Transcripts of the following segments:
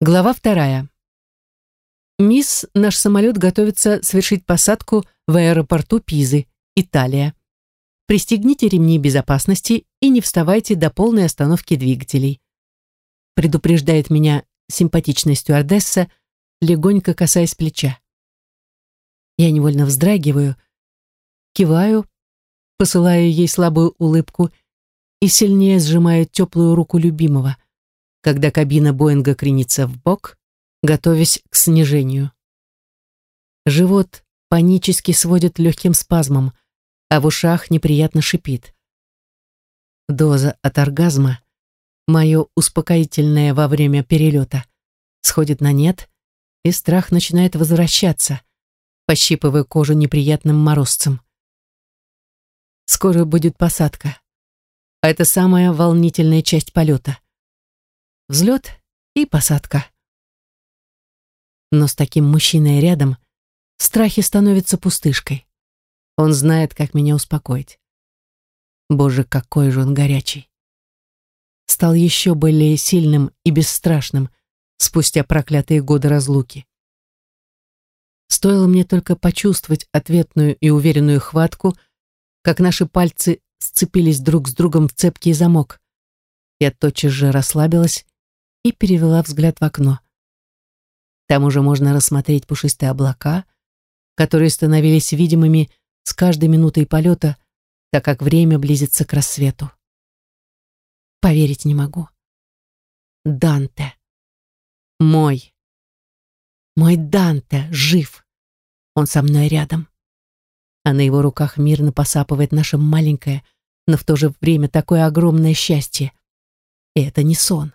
Глава вторая. Мисс, наш самолет готовится совершить посадку в аэропорту Пизы, Италия. Пристегните ремни безопасности и не вставайте до полной остановки двигателей. Предупреждает меня симпатичная стюардесса, легонько касаясь плеча. Я невольно вздрагиваю, киваю, посылаю ей слабую улыбку и сильнее сжимаю теплую руку любимого – когда кабина Боинга кренится в бок, готовясь к снижению. Живот панически сводит легким спазмом, а в ушах неприятно шипит. Доза от оргазма, мое успокоительное во время перелета, сходит на нет, и страх начинает возвращаться, пощипывая кожу неприятным морозцем. Скоро будет посадка. А это самая волнительная часть полета взлет и посадка. Но с таким мужчиной рядом страхи становятся пустышкой. Он знает, как меня успокоить. Боже, какой же он горячий. Стал еще более сильным и бесстрашным спустя проклятые годы разлуки. Стоило мне только почувствовать ответную и уверенную хватку, как наши пальцы сцепились друг с другом в цепкий замок. Я тотчас же расслабилась и перевела взгляд в окно. Там уже можно рассмотреть пушистые облака, которые становились видимыми с каждой минутой полета, так как время близится к рассвету. Поверить не могу. Данте. Мой. Мой Данте жив. Он со мной рядом. А на его руках мирно посапывает наше маленькое, но в то же время такое огромное счастье. И это не сон.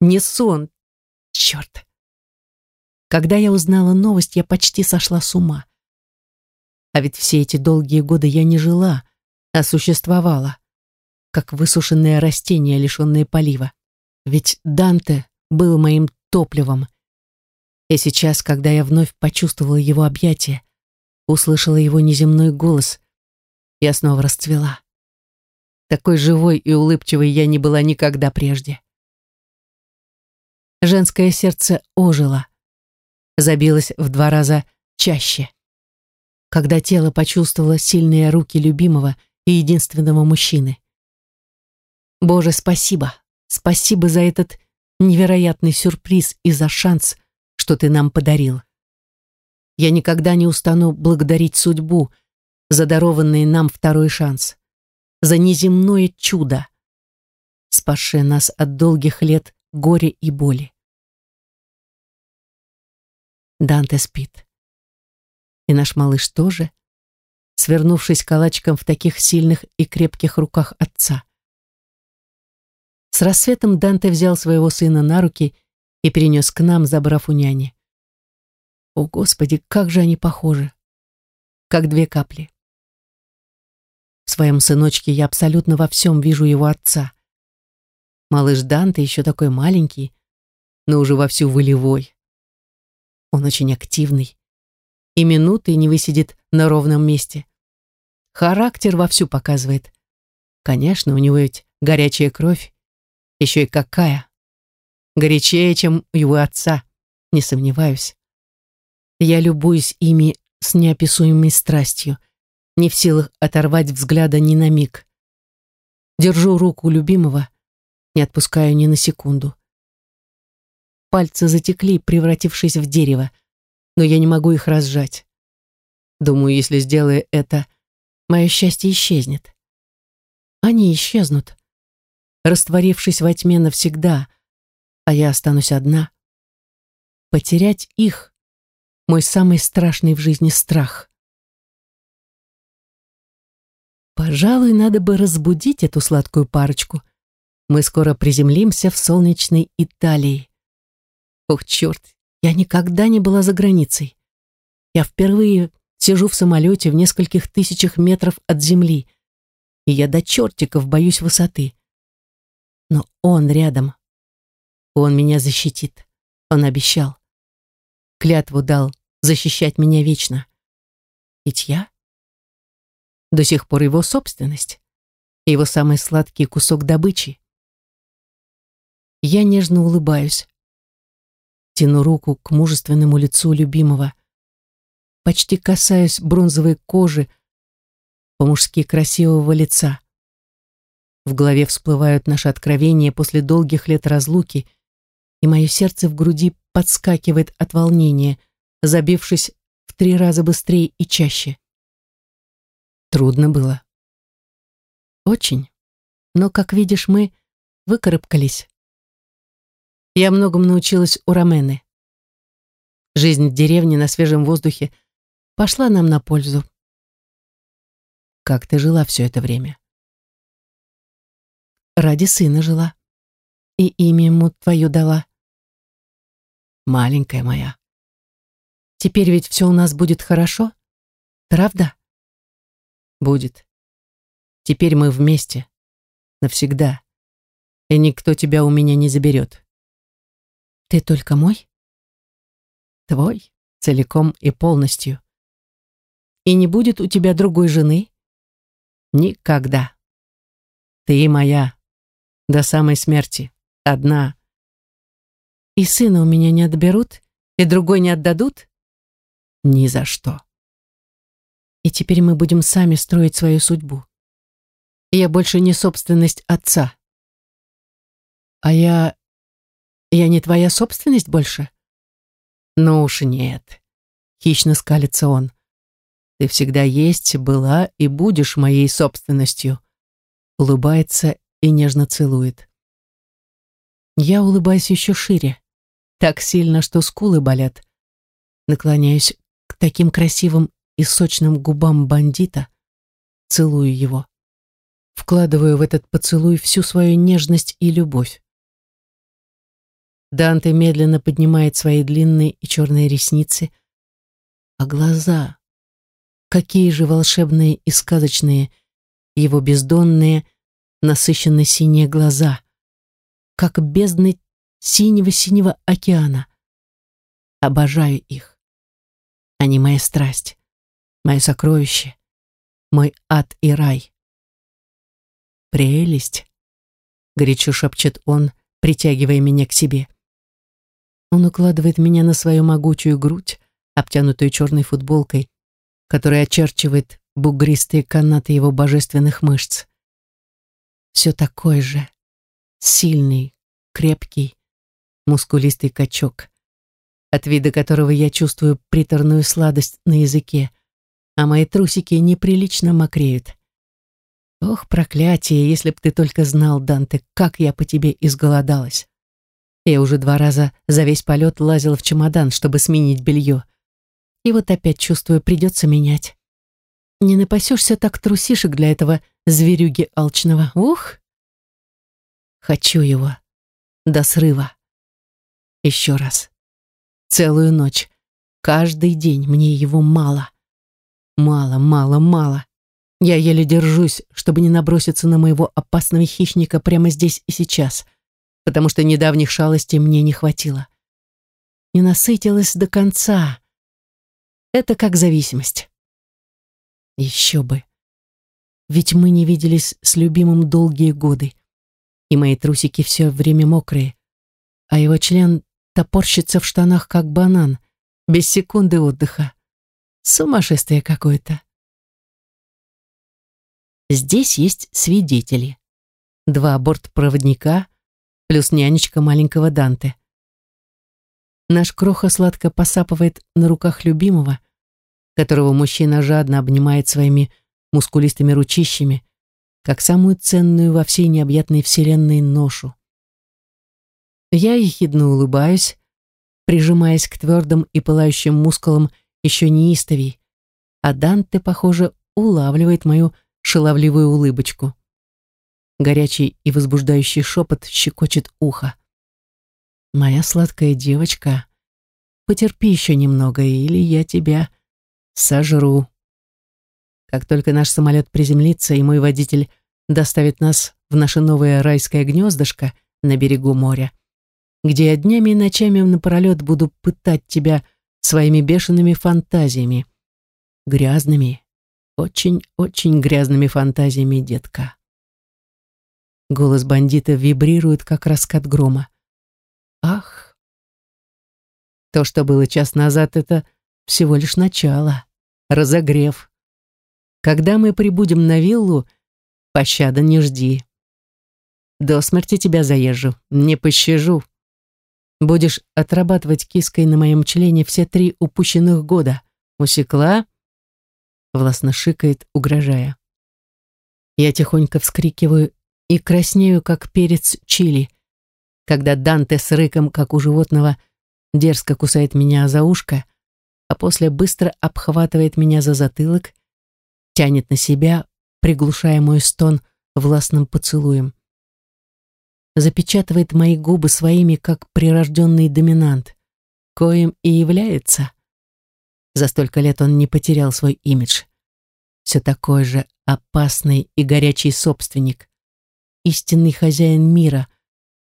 Не сон. Черт. Когда я узнала новость, я почти сошла с ума. А ведь все эти долгие годы я не жила, а существовала, как высушенное растение, лишенное полива. Ведь Данте был моим топливом. И сейчас, когда я вновь почувствовала его объятия, услышала его неземной голос, я снова расцвела. Такой живой и улыбчивой я не была никогда прежде. Женское сердце ожило, забилось в два раза чаще. Когда тело почувствовало сильные руки любимого и единственного мужчины. Боже, спасибо, спасибо за этот невероятный сюрприз и за шанс, что ты нам подарил. Я никогда не устану благодарить судьбу за дарованный нам второй шанс, за неземное чудо, спасшее нас от долгих лет горя и боли. Данте спит. И наш малыш тоже, свернувшись калачиком в таких сильных и крепких руках отца. С рассветом Данте взял своего сына на руки и перенес к нам, забрав у няни. О, Господи, как же они похожи! Как две капли. В своем сыночке я абсолютно во всем вижу его отца. Малыш Данте еще такой маленький, но уже вовсю волевой. Он очень активный и минуты не высидит на ровном месте. Характер вовсю показывает. Конечно, у него ведь горячая кровь. Еще и какая. Горячее, чем у его отца, не сомневаюсь. Я любуюсь ими с неописуемой страстью, не в силах оторвать взгляда ни на миг. Держу руку любимого, не отпускаю ни на секунду. Пальцы затекли, превратившись в дерево, но я не могу их разжать. Думаю, если сделаю это, мое счастье исчезнет. Они исчезнут, растворившись во тьме навсегда, а я останусь одна. Потерять их — мой самый страшный в жизни страх. Пожалуй, надо бы разбудить эту сладкую парочку. Мы скоро приземлимся в солнечной Италии. Ох, черт, я никогда не была за границей. Я впервые сижу в самолете в нескольких тысячах метров от земли, и я до чертиков боюсь высоты. Но он рядом. Он меня защитит. Он обещал. Клятву дал защищать меня вечно. Ведь я до сих пор его собственность, его самый сладкий кусок добычи. Я нежно улыбаюсь. тяну руку к мужественному лицу любимого, почти касаюсь бронзовой кожи по-мужски красивого лица. В голове всплывают наши откровения после долгих лет разлуки, и мое сердце в груди подскакивает от волнения, забившись в три раза быстрее и чаще. Трудно было. Очень. Но, как видишь, мы выкарабкались. Я многому научилась у Ромены. Жизнь в деревне на свежем воздухе пошла нам на пользу. Как ты жила все это время? Ради сына жила. И имя ему твое дала. Маленькая моя. Теперь ведь все у нас будет хорошо? Правда? Будет. Теперь мы вместе. Навсегда. И никто тебя у меня не заберет. Ты только мой? Твой, целиком и полностью. И не будет у тебя другой жены? Никогда. Ты моя. До самой смерти. Одна. И сына у меня не отберут? И другой не отдадут? Ни за что. И теперь мы будем сами строить свою судьбу. Я больше не собственность отца. А я я не твоя собственность больше? Ну уж нет. Хищно скалится он. Ты всегда есть, была и будешь моей собственностью. Улыбается и нежно целует. Я улыбаюсь еще шире. Так сильно, что скулы болят. Наклоняюсь к таким красивым и сочным губам бандита. Целую его. Вкладываю в этот поцелуй всю свою нежность и любовь. Данте медленно поднимает свои длинные и черные ресницы, а глаза, какие же волшебные и сказочные, его бездонные, насыщенно синие глаза, как бездны синего-синего океана. Обожаю их. Они моя страсть, мое сокровище, мой ад и рай. «Прелесть!» — горячо шепчет он, притягивая меня к себе. Он укладывает меня на свою могучую грудь, обтянутую черной футболкой, которая очерчивает бугристые канаты его божественных мышц. Все такой же, сильный, крепкий, мускулистый качок, от вида которого я чувствую приторную сладость на языке, а мои трусики неприлично мокреют. Ох, проклятие, если б ты только знал, Данте, как я по тебе изголодалась. Я уже два раза за весь полет лазила в чемодан, чтобы сменить белье. И вот опять чувствую, придется менять. Не напасешься так трусишек для этого зверюги алчного. Ух! Хочу его. До срыва. Еще раз. Целую ночь. Каждый день мне его мало. Мало, мало, мало. Я еле держусь, чтобы не наброситься на моего опасного хищника прямо здесь и сейчас — потому что недавних шалостей мне не хватило. Не насытилась до конца. Это как зависимость. Еще бы. Ведь мы не виделись с любимым долгие годы, и мои трусики все время мокрые, а его член топорщится в штанах, как банан, без секунды отдыха. Сумасшествие какое-то. Здесь есть свидетели. Два бортпроводника, плюс нянечка маленького Данте. Наш кроха сладко посапывает на руках любимого, которого мужчина жадно обнимает своими мускулистыми ручищами, как самую ценную во всей необъятной вселенной ношу. Я ехидно улыбаюсь, прижимаясь к твердым и пылающим мускулам еще неистовей, а Данте, похоже, улавливает мою шаловливую улыбочку. Горячий и возбуждающий шепот щекочет ухо. «Моя сладкая девочка, потерпи еще немного, или я тебя сожру». Как только наш самолет приземлится, и мой водитель доставит нас в наше новое райское гнездышко на берегу моря, где я днями и ночами напролет буду пытать тебя своими бешеными фантазиями. Грязными, очень-очень грязными фантазиями, детка. Голос бандита вибрирует, как раскат грома. Ах! То, что было час назад, это всего лишь начало, разогрев. Когда мы прибудем на виллу, пощады не жди. До смерти тебя заезжу, не пощажу. Будешь отрабатывать киской на моем члене все три упущенных года. Усекла?» Властно шикает, угрожая. Я тихонько вскрикиваю и краснею, как перец чили, когда Данте с рыком, как у животного, дерзко кусает меня за ушко, а после быстро обхватывает меня за затылок, тянет на себя, приглушая мой стон властным поцелуем запечатывает мои губы своими, как прирожденный доминант, коим и является. За столько лет он не потерял свой имидж. Все такой же опасный и горячий собственник, истинный хозяин мира,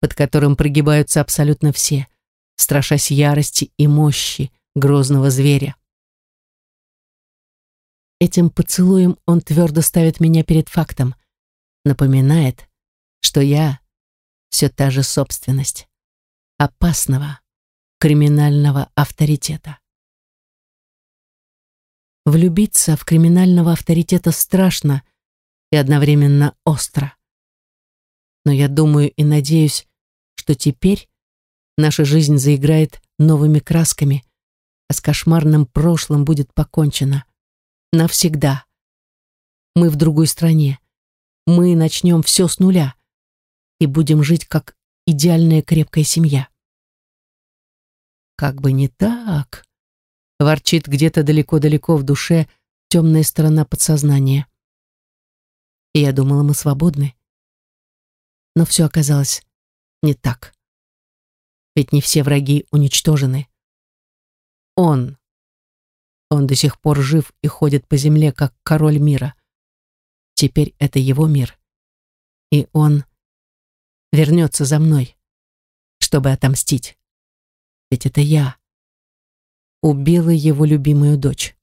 под которым прогибаются абсолютно все, страшась ярости и мощи грозного зверя. Этим поцелуем он твердо ставит меня перед фактом, напоминает, что я все та же собственность опасного криминального авторитета. Влюбиться в криминального авторитета страшно и одновременно остро. Но я думаю и надеюсь, что теперь наша жизнь заиграет новыми красками, а с кошмарным прошлым будет покончено. Навсегда. Мы в другой стране. Мы начнем все с нуля и будем жить как идеальная крепкая семья. Как бы не так, ворчит где-то далеко-далеко в душе темная сторона подсознания. И я думала, мы свободны. Но все оказалось не так. Ведь не все враги уничтожены. Он. Он до сих пор жив и ходит по земле, как король мира. Теперь это его мир. И он вернется за мной, чтобы отомстить. Ведь это я убила его любимую дочь.